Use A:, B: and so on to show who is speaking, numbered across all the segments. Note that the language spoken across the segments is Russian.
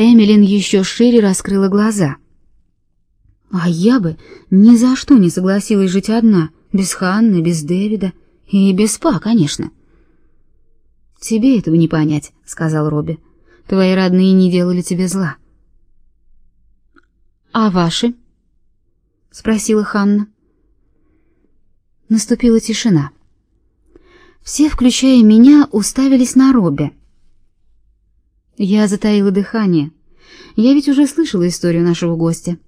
A: Эмилин еще шире раскрыла глаза. А я бы ни за что не согласилась жить одна, без Ханны, без Дэвида и без Па, конечно. Тебе этого не понять, сказал Робби. Твои родные не делали тебе зла. А ваши? спросила Ханна. Наступила тишина. Все, включая меня, уставились на Робби. Я затаила дыхание. Я ведь уже слышала историю нашего гостя.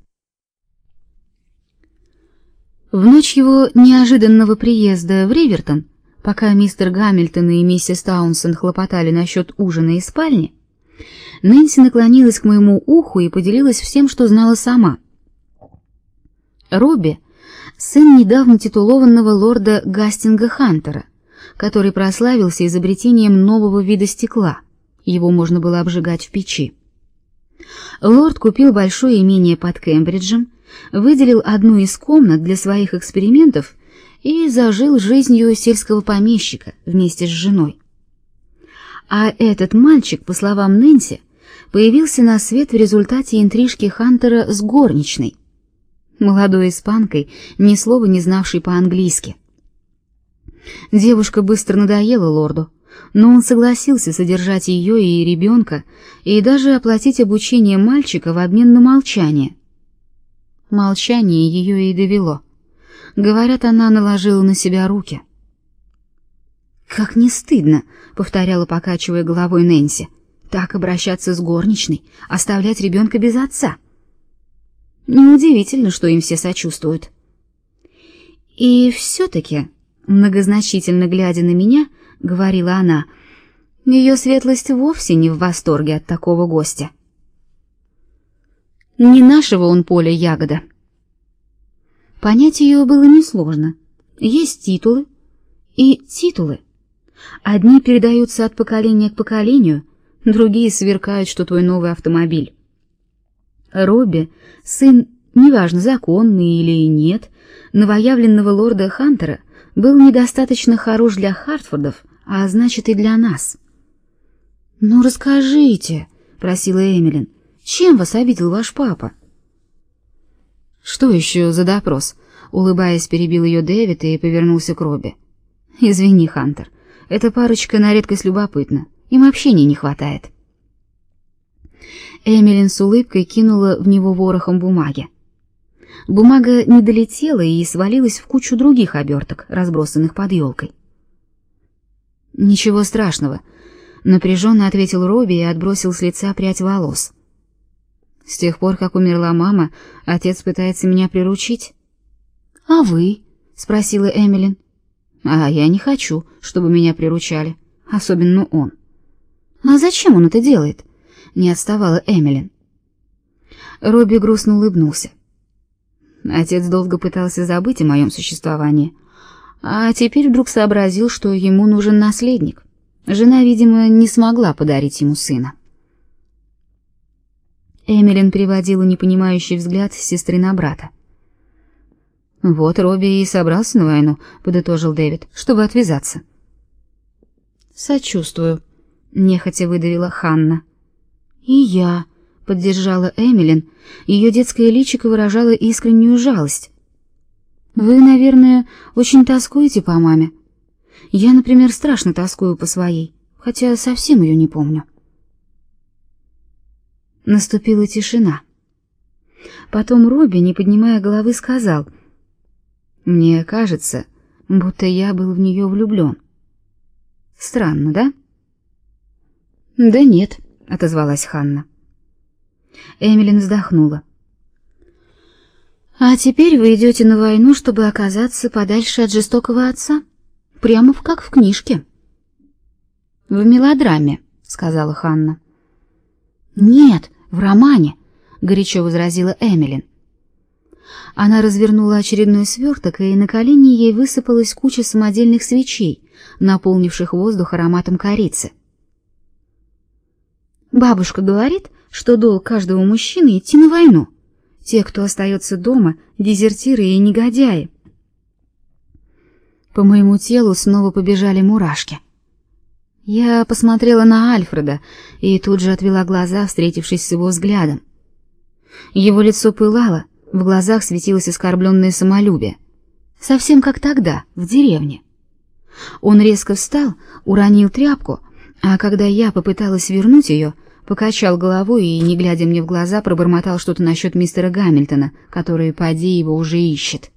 A: В ночь его неожиданного приезда в Ривертон, пока мистер Гамильтон и миссис Таунсенд хлопотали насчет ужина и спальни, Нэнси наклонилась к моему уху и поделилась всем, что знала сама. Робби — сын недавно титулованного лорда Гастинга Хантера, который прославился изобретением нового вида стекла — его можно было обжигать в печи. Лорд купил большое имение под Кембриджем, выделил одну из комнат для своих экспериментов и зажил жизнью сельского помещика вместе с женой. А этот мальчик, по словам Нэнси, появился на свет в результате интрижки Хантера с горничной, молодой испанкой, ни слова не знавшей по-английски. Девушка быстро надоела лорду, но он согласился содержать ее и ребенка и даже оплатить обучение мальчика в обмен на молчание. Молчание ее и довело. Говорят, она наложила на себя руки. Как не стыдно, повторяла, покачивая головой Нэнси. Так обращаться с горничной, оставлять ребенка без отца. Неудивительно, что им все сочувствуют. И все таки многозначительно глядя на меня, — говорила она. Ее светлость вовсе не в восторге от такого гостя. Не нашего он поля ягода. Понять ее было несложно. Есть титулы и титулы. Одни передаются от поколения к поколению, другие сверкают, что твой новый автомобиль. Робби, сын, неважно, законный или нет, новоявленного лорда Хантера, был недостаточно хорош для Хартфордов, а значит и для нас. Ну расскажите, просила Эмилин. Чем вас обидел ваш папа? Что еще за допрос? улыбаясь, перебил ее Дэвид и повернулся к Робби. Извини, Хантер. Эта парочка на редкость любопытна. Им общения не хватает. Эмилин с улыбкой кинула в него ворохом бумаги. Бумага не долетела и свалилась в кучу других оберток, разбросанных под елкой. Ничего страшного, напряженно ответил Робби и отбросил с лица прядь волос. С тех пор, как умерла мама, отец пытается меня приручить. А вы? спросила Эмилин. А я не хочу, чтобы меня приручали, особенно он. А зачем он это делает? не отставала Эмилин. Робби грустно улыбнулся. Отец долго пытался забыть о моем существовании, а теперь вдруг сообразил, что ему нужен наследник. Жена, видимо, не смогла подарить ему сына. Эмилин переводила непонимающий взгляд сестры на брата. Вот Робби и собрался на войну, подытожил Дэвид, чтобы отвязаться. Сочувствую, нехотя выдавила Ханна. И я, поддержала Эмилин. Ее детское личико выражало искреннюю жалость. Вы, наверное, очень тоскуете по маме. Я, например, страшно тоскую по своей, хотя совсем ее не помню. Наступила тишина. Потом Робби, не поднимая головы, сказал: "Мне кажется, будто я был в нее влюблен. Странно, да?" "Да нет", отозвалась Ханна. Эмилин вздохнула. А теперь вы идете на войну, чтобы оказаться подальше от жестокого отца, прямо как в книжке. В мелодраме, сказала Ханна. Нет, в романе, горячо возразила Эмилин. Она развернула очередной сверток, и на колени ей высыпалась куча самодельных свечей, наполнивших воздух ароматом корицы. Бабушка говорит, что долг каждого мужчины идти на войну. Те, кто остается дома, дезертиры и негодяи. По моему телу снова побежали мурашки. Я посмотрела на Альфреда и тут же отвела глаза, встретившись с его взглядом. Его лицо пылало, в глазах светилось оскорбленное самолюбие, совсем как тогда, в деревне. Он резко встал, уронил тряпку, а когда я попыталась вернуть ее, покачал головой и, не глядя мне в глаза, пробормотал что-то насчет мистера Гамильтона, который, поди, его уже ищет.